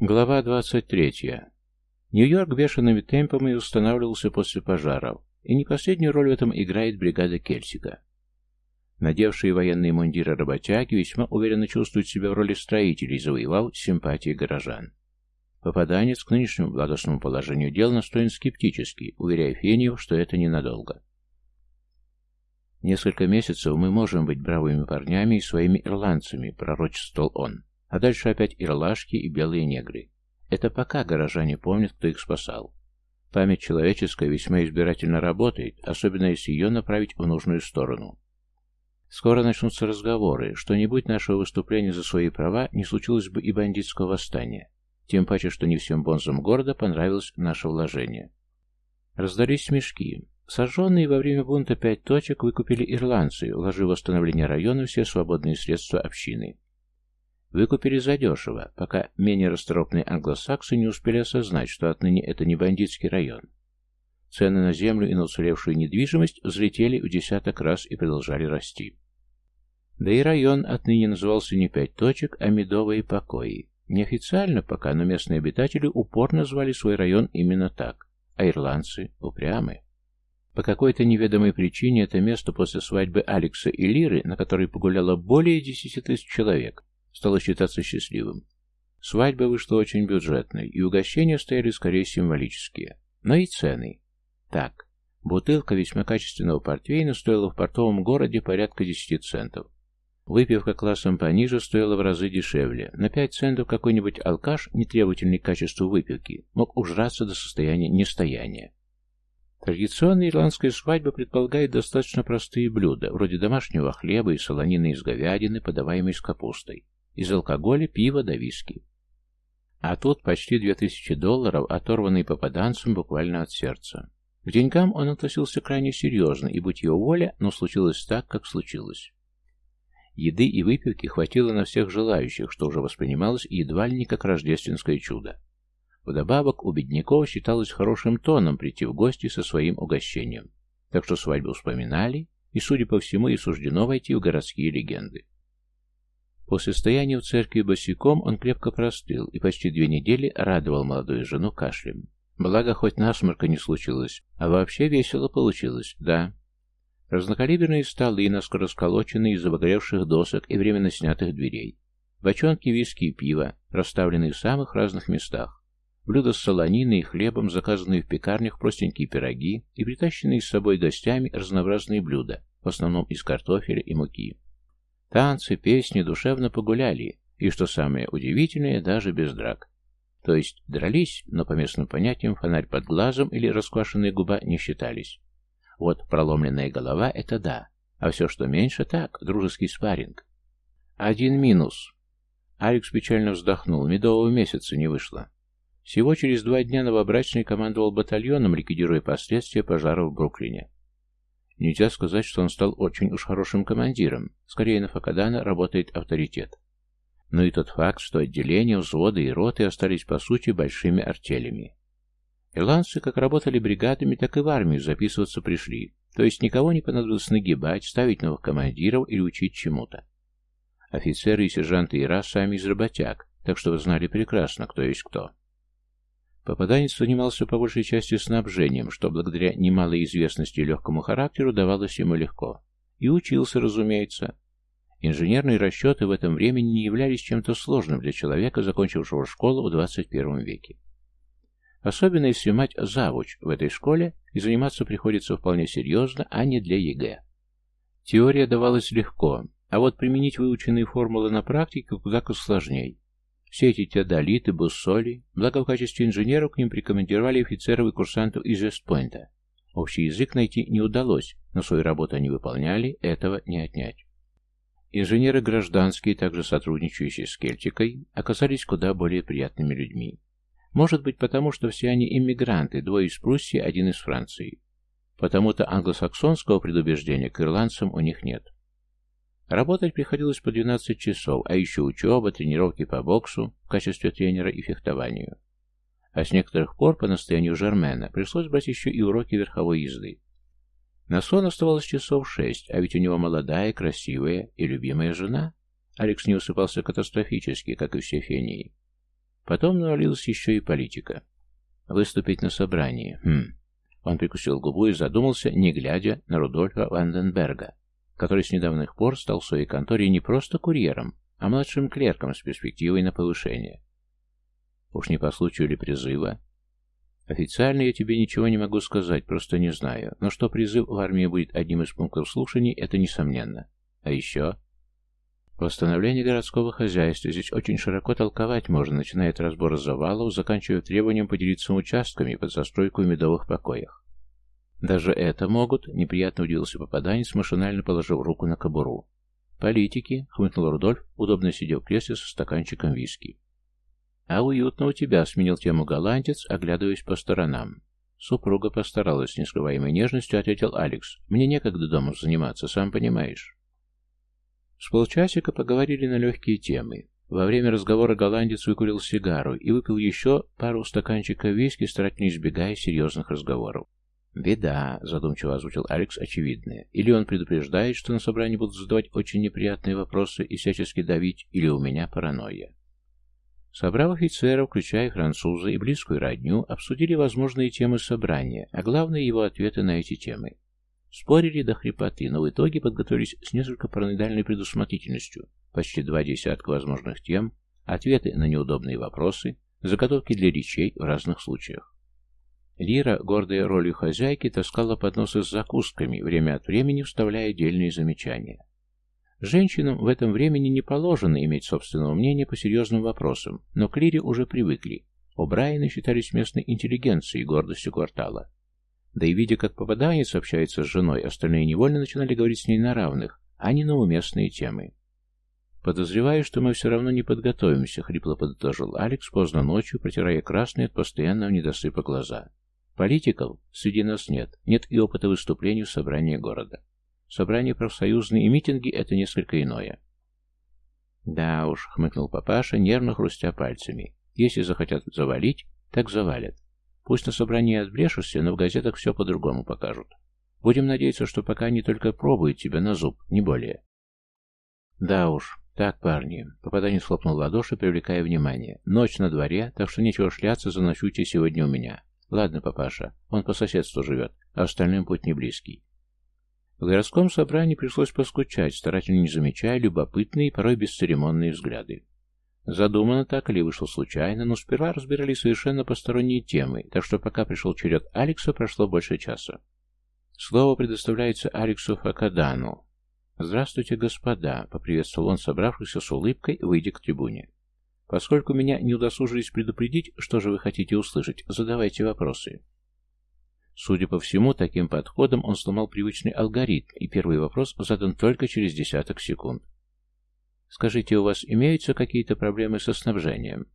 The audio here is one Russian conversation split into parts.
Глава 23. Нью-Йорк бешеными темпами устанавливался после пожаров, и не последнюю роль в этом играет бригада Кельсика. Надевшие военные мундиры работяги весьма уверенно чувствуют себя в роли строителей, завоевал симпатии горожан. Попаданец к нынешнему благостному положению дел настроен скептически, уверяя Фениев, что это ненадолго. «Несколько месяцев мы можем быть бравыми парнями и своими ирландцами», — пророчествовал он. А дальше опять ирлашки и белые негры. Это пока горожане помнят, кто их спасал. Память человеческая весьма избирательно работает, особенно если ее направить в нужную сторону. Скоро начнутся разговоры, что-нибудь нашего выступления за свои права не случилось бы и бандитского восстания. Тем паче, что не всем бонзам города понравилось наше вложение. Раздались смешки. Сожженные во время бунта пять точек выкупили ирландцы, вложив в восстановление района все свободные средства общины. Выкупили задешево, пока менее расторопные англосаксы не успели осознать, что отныне это не бандитский район. Цены на землю и на уцелевшую недвижимость взлетели в десяток раз и продолжали расти. Да и район отныне назывался не «Пять точек», а «Медовые покои». Неофициально пока, но местные обитатели упорно звали свой район именно так, а ирландцы упрямы. По какой-то неведомой причине это место после свадьбы Алекса и Лиры, на которой погуляло более десяти тысяч человек, стало считаться счастливым. Свадьба вышла очень бюджетной, и угощения стояли скорее символические. Но и цены. Так, бутылка весьма качественного портвейна стоила в портовом городе порядка 10 центов. Выпивка классом пониже стоила в разы дешевле. На 5 центов какой-нибудь алкаш, нетребовательный к качеству выпивки, мог ужраться до состояния нестояния. Традиционная ирландская свадьба предполагает достаточно простые блюда, вроде домашнего хлеба и солонины из говядины, подаваемой с капустой. Из алкоголя, пива до виски. А тут почти две тысячи долларов, оторванные попаданцем буквально от сердца. К деньгам он относился крайне серьезно, и будь его воля, но случилось так, как случилось. Еды и выпивки хватило на всех желающих, что уже воспринималось едва ли не как рождественское чудо. Вдобавок, у бедняков считалось хорошим тоном прийти в гости со своим угощением. Так что свадьбу вспоминали, и, судя по всему, и суждено войти в городские легенды. После стояния в церкви босиком он крепко простыл и почти две недели радовал молодую жену кашлем. Благо, хоть насморка не случилось, а вообще весело получилось, да. Разнокалиберные столы, наскоро сколоченные из обогревших досок и временно снятых дверей. Бочонки виски и пива, расставленные в самых разных местах. Блюда с солониной и хлебом, заказанные в пекарнях простенькие пироги и притащенные с собой гостями разнообразные блюда, в основном из картофеля и муки. Танцы, песни душевно погуляли, и, что самое удивительное, даже без драк. То есть дрались, но по местным понятиям фонарь под глазом или расквашенная губа не считались. Вот проломленная голова — это да, а все, что меньше, так, дружеский спарринг. Один минус. Алекс печально вздохнул, медового месяца не вышло. Всего через два дня новобрачный командовал батальоном, ликвидируя последствия пожара в Бруклине. Нельзя сказать, что он стал очень уж хорошим командиром. Скорее, на Факадана работает авторитет. Но и тот факт, что отделения, взводы и роты остались, по сути, большими артелями. Ирландцы как работали бригадами, так и в армию записываться пришли. То есть никого не понадобилось нагибать, ставить новых командиров или учить чему-то. Офицеры и сержанты Ира сами из работяг, так что вы знали прекрасно, кто есть кто. Попаданец занимался по большей части снабжением, что благодаря немалой известности и легкому характеру давалось ему легко. И учился, разумеется. Инженерные расчеты в этом времени не являлись чем-то сложным для человека, закончившего школу в 21 веке. Особенно если мать завуч в этой школе, и заниматься приходится вполне серьезно, а не для ЕГЭ. Теория давалась легко, а вот применить выученные формулы на практике куда как сложнее. Все эти теодолиты, буссоли, благо в качестве инженеров к ним прикомандировали офицеров и курсантов из Вестпойнта. Общий язык найти не удалось, но свою работу они выполняли, этого не отнять. Инженеры гражданские, также сотрудничающие с Кельтикой, оказались куда более приятными людьми. Может быть потому, что все они иммигранты, двое из Пруссии, один из Франции. Потому-то англосаксонского предубеждения к ирландцам у них нет. Работать приходилось по 12 часов, а еще учеба, тренировки по боксу в качестве тренера и фехтованию. А с некоторых пор, по настоянию Жермена, пришлось брать еще и уроки верховой езды. На сон оставалось часов шесть, а ведь у него молодая, красивая и любимая жена. Алекс не усыпался катастрофически, как и все фении. Потом навалилась еще и политика. Выступить на собрании. Хм. Он прикусил губу и задумался, не глядя на Рудольфа Ванденберга, который с недавних пор стал в своей конторе не просто курьером, а младшим клерком с перспективой на повышение. Уж не по случаю ли призыва? Официально я тебе ничего не могу сказать, просто не знаю. Но что призыв в армии будет одним из пунктов слушаний, это несомненно. А еще... Восстановление городского хозяйства. Здесь очень широко толковать можно, начиная от разбора завалов, заканчивая требованием поделиться участками под застройку в медовых покоях. Даже это могут, неприятно удивился попаданец, машинально положив руку на кобуру. «Политики», — хмыкнул Рудольф, удобно сидя в кресле со стаканчиком виски. «А уютно у тебя», — сменил тему голландец, оглядываясь по сторонам. Супруга постаралась, с нескрываемой нежностью ответил Алекс. «Мне некогда дома заниматься, сам понимаешь». С полчасика поговорили на легкие темы. Во время разговора голландец выкурил сигару и выпил еще пару стаканчиков виски, старательно избегая серьезных разговоров. «Беда», — задумчиво озвучил Алекс очевидное. «Или он предупреждает, что на собрании будут задавать очень неприятные вопросы и всячески давить, или у меня паранойя». Собрав офицеров, включая француза и близкую родню, обсудили возможные темы собрания, а главное его ответы на эти темы. Спорили до хрипоты, но в итоге подготовились с несколько параноидальной предусмотрительностью, почти два десятка возможных тем, ответы на неудобные вопросы, заготовки для речей в разных случаях. Лира, гордая ролью хозяйки, таскала подносы с закусками, время от времени вставляя отдельные замечания. Женщинам в этом времени не положено иметь собственного мнения по серьезным вопросам, но к Лире уже привыкли. О'Брайены считались местной интеллигенцией и гордостью квартала. Да и видя, как попаданец общается с женой, остальные невольно начинали говорить с ней на равных, а не на уместные темы. «Подозреваю, что мы все равно не подготовимся», — хрипло подытожил Алекс поздно ночью, протирая красные от постоянного недосыпа глаза. «Политиков среди нас нет, нет и опыта выступлений в собрании города. Собрания профсоюзные и митинги — это несколько иное. Да уж, хмыкнул папаша, нервно хрустя пальцами. Если захотят завалить, так завалят. Пусть на собрании отбрешешься, но в газетах все по-другому покажут. Будем надеяться, что пока они только пробуют тебя на зуб, не более. Да уж, так, парни. Попаданец хлопнул в ладоши, привлекая внимание. Ночь на дворе, так что нечего шляться, заночуйте сегодня у меня. Ладно, папаша, он по соседству живет, а остальным путь не близкий. В городском собрании пришлось поскучать, старательно не замечая любопытные и порой бесцеремонные взгляды. Задумано так или вышло случайно, но сперва разбирали совершенно посторонние темы, так что пока пришел черед Алекса, прошло больше часа. Слово предоставляется Алексу Факадану. «Здравствуйте, господа», — поприветствовал он собравшихся с улыбкой, выйдя к трибуне. «Поскольку меня не удосужились предупредить, что же вы хотите услышать, задавайте вопросы». Судя по всему, таким подходом он сломал привычный алгоритм, и первый вопрос задан только через десяток секунд. «Скажите, у вас имеются какие-то проблемы со снабжением?»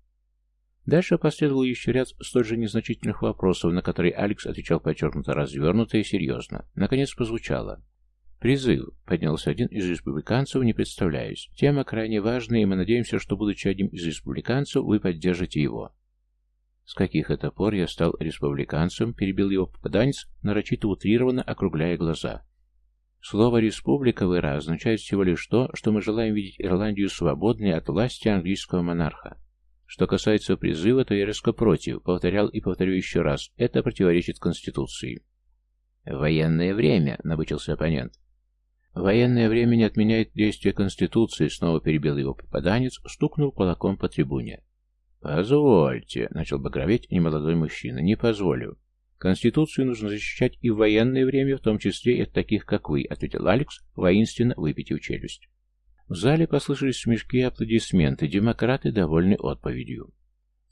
Дальше последовал еще ряд столь же незначительных вопросов, на которые Алекс отвечал подчеркнуто развернуто и серьезно. Наконец прозвучало. «Призыв», — поднялся один из республиканцев, не представляюсь. «Тема крайне важная, и мы надеемся, что, будучи одним из республиканцев, вы поддержите его». С каких это пор я стал республиканцем, перебил его попаданец, нарочито утрированно округляя глаза. Слово «республика» в ИРА означает всего лишь то, что мы желаем видеть Ирландию свободной от власти английского монарха. Что касается призыва, то я резко против, повторял и повторю еще раз, это противоречит Конституции. «Военное время», — набычился оппонент. «Военное время не отменяет действия Конституции», — снова перебил его попаданец, стукнув кулаком по трибуне. «Позвольте», — начал багроветь немолодой мужчина, — «не позволю. Конституцию нужно защищать и в военное время, в том числе и от таких, как вы», — ответил Алекс, воинственно выпитив челюсть. В зале послышались смешки и аплодисменты, демократы довольны отповедью.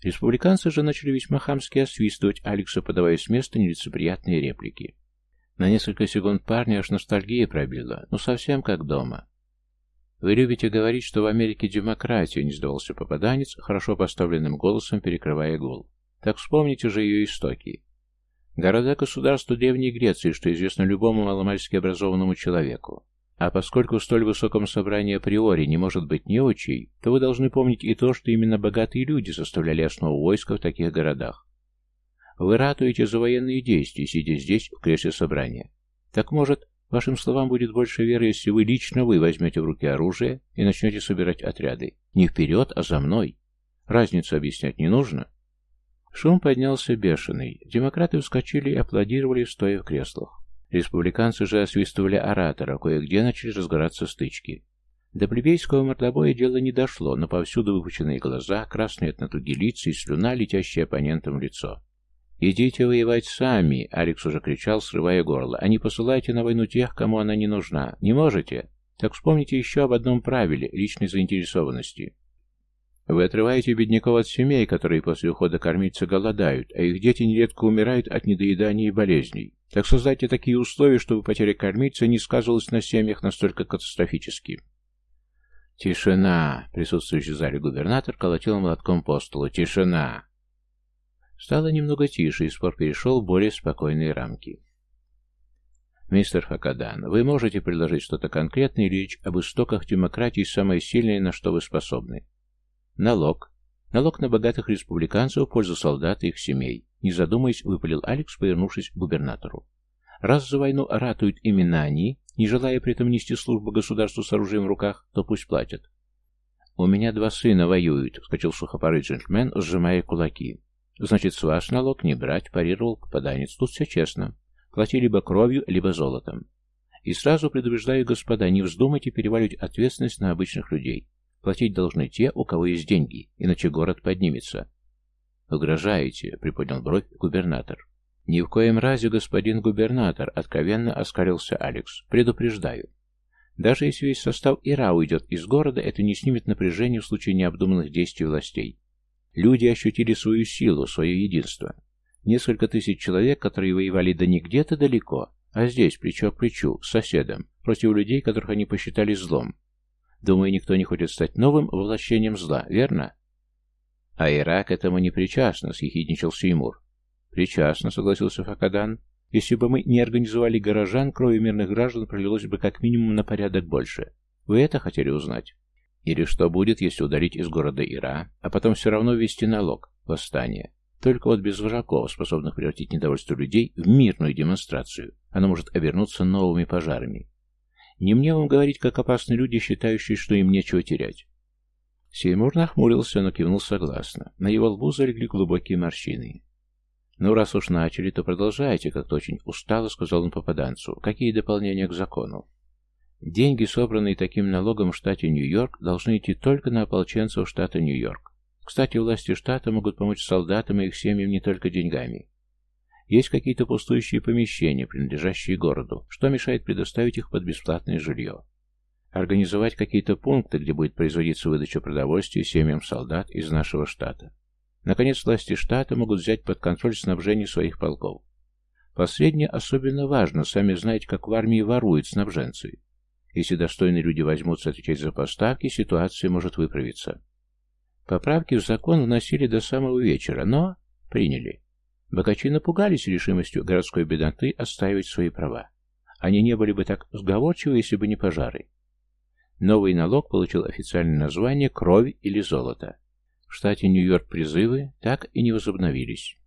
Республиканцы же начали весьма хамски освистывать Алекса, подавая с места нелицеприятные реплики. На несколько секунд парня аж ностальгия пробила, ну совсем как дома. «Вы любите говорить, что в Америке демократия», — не сдавался попаданец, хорошо поставленным голосом перекрывая гул. «Так вспомните же ее истоки. Города-государства Древней Греции, что известно любому маломальски образованному человеку. А поскольку в столь высоком собрании априори не может быть неучей, то вы должны помнить и то, что именно богатые люди составляли основу войска в таких городах. Вы ратуете за военные действия, сидя здесь, в кресле собрания. Так может, Вашим словам будет больше веры, если вы лично вы возьмете в руки оружие и начнете собирать отряды. Не вперед, а за мной. Разницу объяснять не нужно. Шум поднялся бешеный. Демократы вскочили и аплодировали, стоя в креслах. Республиканцы же освистывали оратора, кое-где начали разгораться стычки. До плебейского мордобоя дело не дошло, но повсюду выпученные глаза, красные от натуги лица и слюна, летящая оппонентам в лицо. «Идите воевать сами!» — Алекс уже кричал, срывая горло. «А не посылайте на войну тех, кому она не нужна. Не можете? Так вспомните еще об одном правиле — личной заинтересованности. Вы отрываете бедняков от семей, которые после ухода кормиться голодают, а их дети нередко умирают от недоедания и болезней. Так создайте такие условия, чтобы потеря кормиться не сказывалась на семьях настолько катастрофически. «Тишина!» — присутствующий в зале губернатор колотил молотком по столу. «Тишина!» Стало немного тише, и спор перешел в более спокойные рамки. «Мистер Хакадан, вы можете предложить что-то конкретное или речь об истоках демократии самое сильное, на что вы способны?» Налог. Налог на богатых республиканцев в пользу солдат и их семей. Не задумываясь, выпалил Алекс, повернувшись к губернатору. Раз за войну ратуют именно они, не желая при этом нести службу государству с оружием в руках, то пусть платят. «У меня два сына воюют», — вскочил сухопарый джентльмен, сжимая кулаки. «Значит, с вас налог не брать», — парировал попаданец. «Тут все честно. Плати либо кровью, либо золотом. И сразу предупреждаю, господа, не вздумайте переваливать ответственность на обычных людей. Платить должны те, у кого есть деньги, иначе город поднимется. «Угрожаете», — приподнял бровь губернатор. «Ни в коем разе, господин губернатор», — откровенно оскалился Алекс. «Предупреждаю. Даже если весь состав ИРА уйдет из города, это не снимет напряжение в случае необдуманных действий властей. Люди ощутили свою силу, свое единство. Несколько тысяч человек, которые воевали да не где-то далеко, а здесь, плечо к плечу, с соседом, против людей, которых они посчитали злом, Думаю, никто не хочет стать новым воплощением зла, верно? А Ирак этому не причастно, съехидничал Сеймур. Причастно, согласился Факадан. Если бы мы не организовали горожан, крови мирных граждан пролилось бы как минимум на порядок больше. Вы это хотели узнать? Или что будет, если удалить из города Ира, а потом все равно ввести налог, восстание? Только вот без вожаков, способных превратить недовольство людей в мирную демонстрацию, оно может обернуться новыми пожарами. Не мне вам говорить, как опасны люди, считающие, что им нечего терять. Сеймур нахмурился, но кивнул согласно. На его лбу залегли глубокие морщины. «Ну, раз уж начали, то продолжайте, как-то очень устало», — сказал он попаданцу. «Какие дополнения к закону?» «Деньги, собранные таким налогом в штате Нью-Йорк, должны идти только на ополченцев штата Нью-Йорк. Кстати, власти штата могут помочь солдатам и их семьям не только деньгами. Есть какие-то пустующие помещения, принадлежащие городу, что мешает предоставить их под бесплатное жилье. Организовать какие-то пункты, где будет производиться выдача продовольствия семьям солдат из нашего штата. Наконец, власти штата могут взять под контроль снабжение своих полков. Последнее особенно важно, сами знаете, как в армии воруют снабженцы. Если достойные люди возьмутся отвечать за поставки, ситуация может выправиться. Поправки в закон вносили до самого вечера, но приняли. Богачи напугались решимостью городской бедноты отстаивать свои права. Они не были бы так сговорчивы, если бы не пожары. Новый налог получил официальное название «Кровь или золото». В штате Нью-Йорк призывы так и не возобновились.